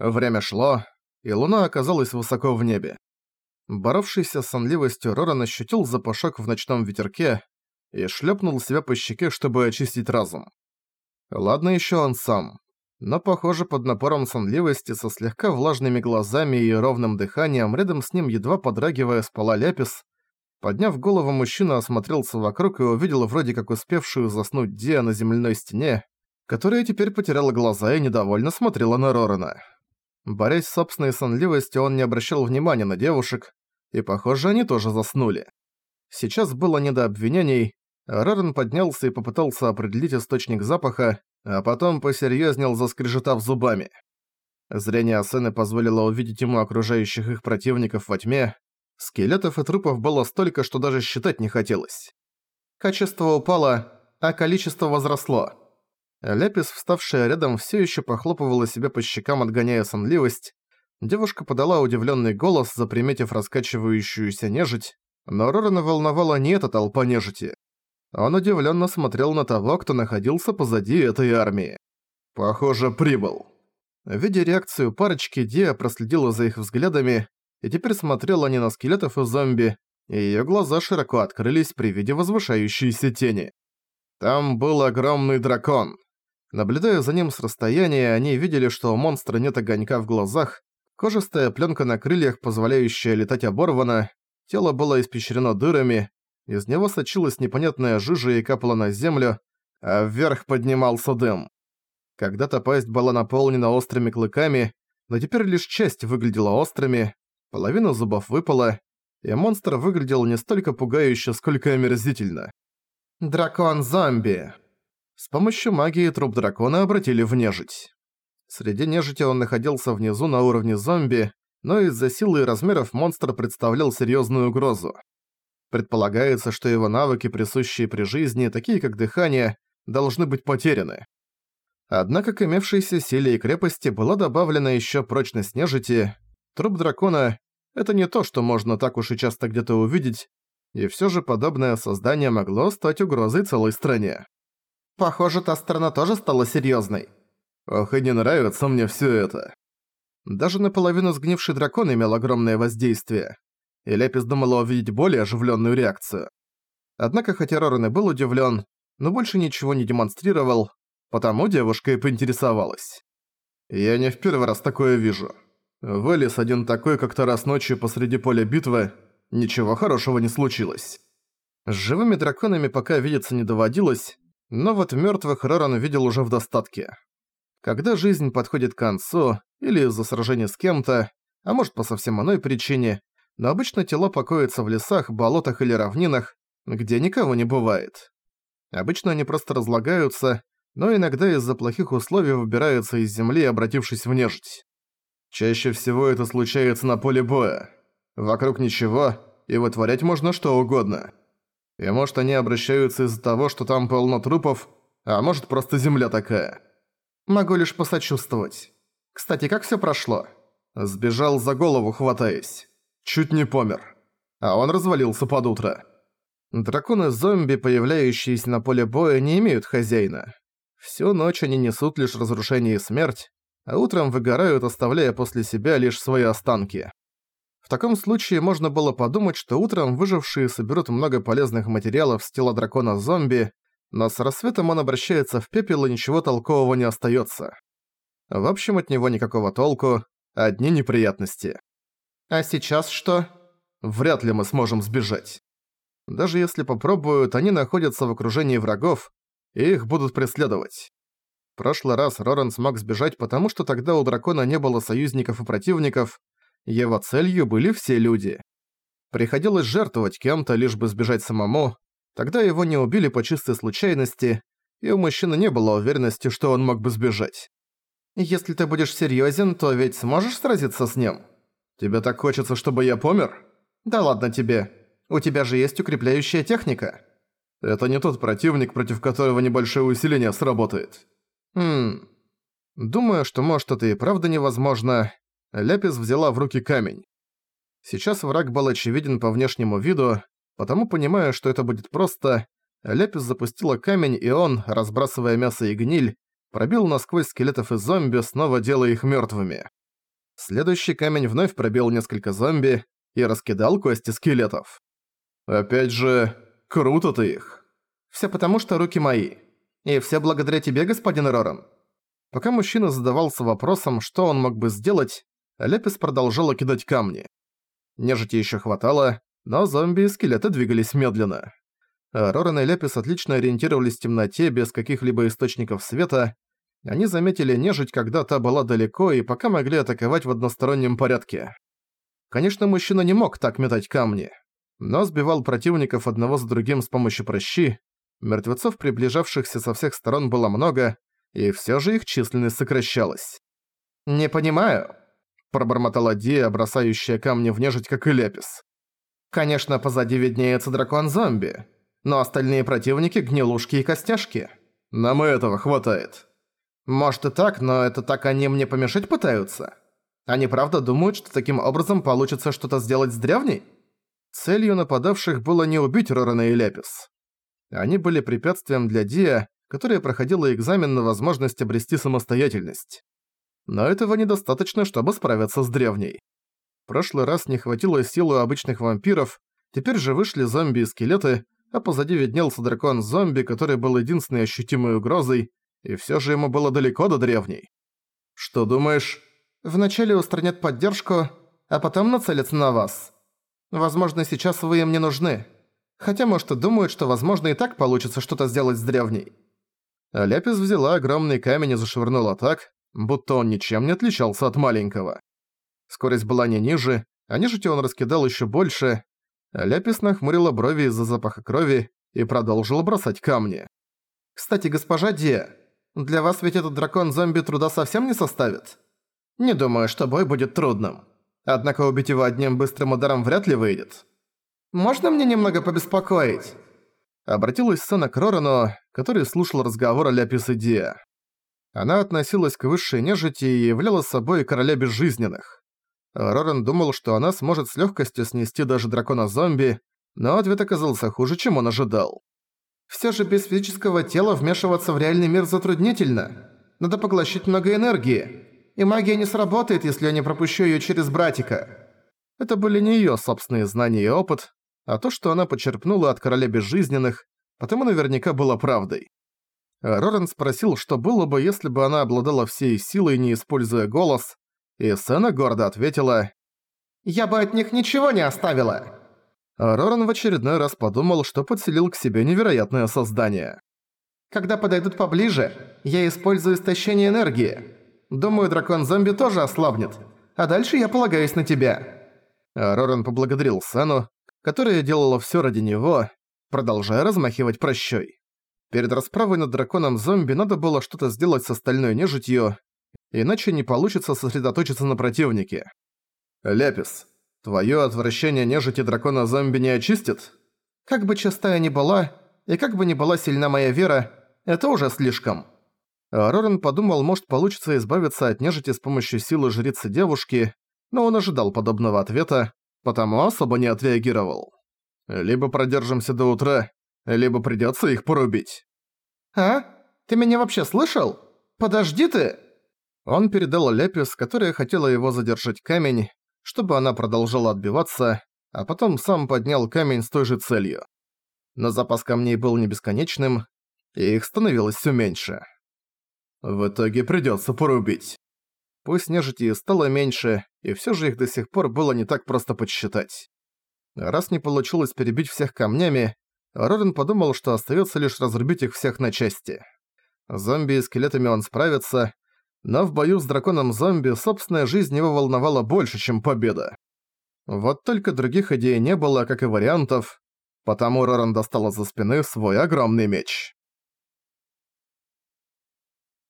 Время шло, и луна оказалась высоко в небе. Боровшийся с сонливостью Роран ощутил запашок в ночном ветерке и шлепнул себя по щеке, чтобы очистить разум. Ладно еще он сам, но, похоже, под напором сонливости со слегка влажными глазами и ровным дыханием рядом с ним, едва подрагивая, спала Ляпис. Подняв голову, мужчина осмотрелся вокруг и увидел вроде как успевшую заснуть Диа на земляной стене, которая теперь потеряла глаза и недовольно смотрела на Рорана. Борясь с собственной сонливостью, он не обращал внимания на девушек, и, похоже, они тоже заснули. Сейчас было не до обвинений, Роран поднялся и попытался определить источник запаха, а потом посерьезнел, заскрежетав зубами. Зрение Асены позволило увидеть ему окружающих их противников во тьме. Скелетов и трупов было столько, что даже считать не хотелось. Качество упало, а количество возросло. Ляпис, вставшая рядом, все еще похлопывала себя по щекам, отгоняя сонливость. Девушка подала удивленный голос, заприметив раскачивающуюся нежить, но Рорана волновала не эта толпа нежити. Он удивленно смотрел на того, кто находился позади этой армии. «Похоже, прибыл». Видя реакцию парочки, Диа проследила за их взглядами и теперь смотрела не на скелетов и зомби, и её глаза широко открылись при виде возвышающейся тени. Там был огромный дракон. Наблюдая за ним с расстояния, они видели, что у монстра нет огонька в глазах, кожистая пленка на крыльях, позволяющая летать оборвана, тело было испещрено дырами, из него сочилась непонятная жижа и капала на землю, а вверх поднимался дым. Когда-то пасть была наполнена острыми клыками, но теперь лишь часть выглядела острыми, половина зубов выпала, и монстр выглядел не столько пугающе, сколько омерзительно. «Дракон-зомби!» С помощью магии труп дракона обратили в нежить. Среди нежити он находился внизу на уровне зомби, но из-за силы и размеров монстр представлял серьезную угрозу. Предполагается, что его навыки, присущие при жизни, такие как дыхание, должны быть потеряны. Однако к имевшейся силе и крепости была добавлена еще прочность нежити. Труп дракона — это не то, что можно так уж и часто где-то увидеть, и все же подобное создание могло стать угрозой целой стране. Похоже, та страна тоже стала серьезной. Ох, и не нравится мне все это. Даже наполовину сгнивший дракон имел огромное воздействие, и Лепис думала увидеть более оживленную реакцию. Однако, хотя Рорен и был удивлен, но больше ничего не демонстрировал, потому девушка и поинтересовалась. «Я не в первый раз такое вижу. Вылез один такой как-то раз ночью посреди поля битвы, ничего хорошего не случилось». С живыми драконами пока видеться не доводилось, но вот мёртвых Роран видел уже в достатке. Когда жизнь подходит к концу, или из-за сражения с кем-то, а может по совсем иной причине, но обычно тела покоятся в лесах, болотах или равнинах, где никого не бывает. Обычно они просто разлагаются, но иногда из-за плохих условий выбираются из земли, обратившись в нежить. Чаще всего это случается на поле боя. Вокруг ничего, и вытворять можно что угодно. И может они обращаются из-за того, что там полно трупов, а может просто земля такая. Могу лишь посочувствовать. Кстати, как всё прошло? Сбежал за голову, хватаясь. Чуть не помер. А он развалился под утро. Драконы-зомби, появляющиеся на поле боя, не имеют хозяина. Всю ночь они несут лишь разрушение и смерть, а утром выгорают, оставляя после себя лишь свои останки. В таком случае можно было подумать, что утром выжившие соберут много полезных материалов с тела дракона-зомби, но с рассветом он обращается в пепел и ничего толкового не остается. В общем, от него никакого толку, одни неприятности. А сейчас что? Вряд ли мы сможем сбежать. Даже если попробуют, они находятся в окружении врагов, и их будут преследовать. В прошлый раз Роран смог сбежать, потому что тогда у дракона не было союзников и противников, его целью были все люди. Приходилось жертвовать кем-то, лишь бы сбежать самому, тогда его не убили по чистой случайности, и у мужчины не было уверенности, что он мог бы сбежать. «Если ты будешь серьёзен, то ведь сможешь сразиться с ним?» «Тебе так хочется, чтобы я помер?» «Да ладно тебе. У тебя же есть укрепляющая техника». «Это не тот противник, против которого небольшое усиление сработает». «Хм... Думаю, что может это и правда невозможно. Ляпис взяла в руки камень. Сейчас враг был очевиден по внешнему виду, потому понимая, что это будет просто, Ляпис запустила камень, и он, разбрасывая мясо и гниль, пробил насквозь скелетов и зомби, снова делая их мертвыми. Следующий камень вновь пробил несколько зомби и раскидал кости скелетов. «Опять же, круто ты их!» «Всё потому, что руки мои. И все благодаря тебе, господин Роран». Пока мужчина задавался вопросом, что он мог бы сделать, Лепис продолжала кидать камни. Нежити ещё хватало, но зомби и скелеты двигались медленно. Роран и Лепис отлично ориентировались в темноте без каких-либо источников света. Они заметили нежить, когда та была далеко, и пока могли атаковать в одностороннем порядке. Конечно, мужчина не мог так метать камни, но сбивал противников одного за другим с помощью прощи. Мертвецов, приближавшихся со всех сторон, было много, и всё же их численность сокращалась. «Не понимаю», — пробормотала Дия, бросающая камни в нежить, как и Лепис. «Конечно, позади виднеется дракон-зомби, но остальные противники — гнилушки и костяшки. Нам и этого хватает. Может и так, но это так они мне помешать пытаются? Они правда думают, что таким образом получится что-то сделать с древней? Целью нападавших было не убить Рорана и Лепис. Они были препятствием для Дия, которая проходила экзамен на возможность обрести самостоятельность. Но этого недостаточно, чтобы справиться с древней. В прошлый раз не хватило силы обычных вампиров, теперь же вышли зомби и скелеты, а позади виднелся дракон-зомби, который был единственной ощутимой угрозой, и всё же ему было далеко до древней. «Что думаешь?» «Вначале устранят поддержку, а потом нацелятся на вас. Возможно, сейчас вы им не нужны. Хотя, может, и думают, что, возможно, и так получится что-то сделать с древней». А Ляпис взяла огромный камень и зашвырнула так, будто он ничем не отличался от маленького. Скорость была не ниже, а нежити он раскидал ещё больше, Ляпис нахмурила брови из-за запаха крови и продолжила бросать камни. «Кстати, госпожа Ди, для вас ведь этот дракон-зомби труда совсем не составит? Не думаю, что бой будет трудным. Однако убить его одним быстрым ударом вряд ли выйдет. Можно мне немного побеспокоить?» Обратилась Сэна к Рорану, который слушал разговор о Ляпис Диа. Она относилась к высшей нежити и являла собой короля безжизненных. Роран думал, что она сможет с легкостью снести даже дракона-зомби, но ответ оказался хуже, чем он ожидал. Все же без физического тела вмешиваться в реальный мир затруднительно. Надо поглощать много энергии. И магия не сработает, если я не пропущу ее через братика. Это были не ее собственные знания и опыт, а то, что она почерпнула от короля безжизненных, потому наверняка было правдой. Роран спросил, что было бы, если бы она обладала всей силой, не используя голос, и Сэна гордо ответила «Я бы от них ничего не оставила!» а Роран в очередной раз подумал, что подселил к себе невероятное создание. «Когда подойдут поближе, я использую истощение энергии. Думаю, дракон-зомби тоже ослабнет. А дальше я полагаюсь на тебя». А Роран поблагодарил Сэну, которая делала всё ради него, продолжая размахивать прощой. Перед расправой над драконом-зомби надо было что-то сделать с остальной нежитью, иначе не получится сосредоточиться на противнике. Ляпис, твое отвращение нежити дракона-зомби не очистит? Как бы частая ни была, и как бы ни была сильна моя вера, это уже слишком. А Рорен подумал, может получится избавиться от нежити с помощью силы жрицы девушки, но он ожидал подобного ответа, потому особо не отреагировал. Либо продержимся до утра, либо придётся их порубить. «А? Ты меня вообще слышал? Подожди ты!» Он передал Лепис, которая хотела его задержать камень, чтобы она продолжала отбиваться, а потом сам поднял камень с той же целью. Но запас камней был не бесконечным, и их становилось все меньше. В итоге придется порубить. Пусть нежити стало меньше, и все же их до сих пор было не так просто подсчитать. Раз не получилось перебить всех камнями, Рорен подумал, что остается лишь разрубить их всех на части. Зомби и скелетами он справится, но в бою с драконом-зомби собственная жизнь его волновала больше, чем победа. Вот только других идей не было, как и вариантов, потому Роран достал из-за спины свой огромный меч.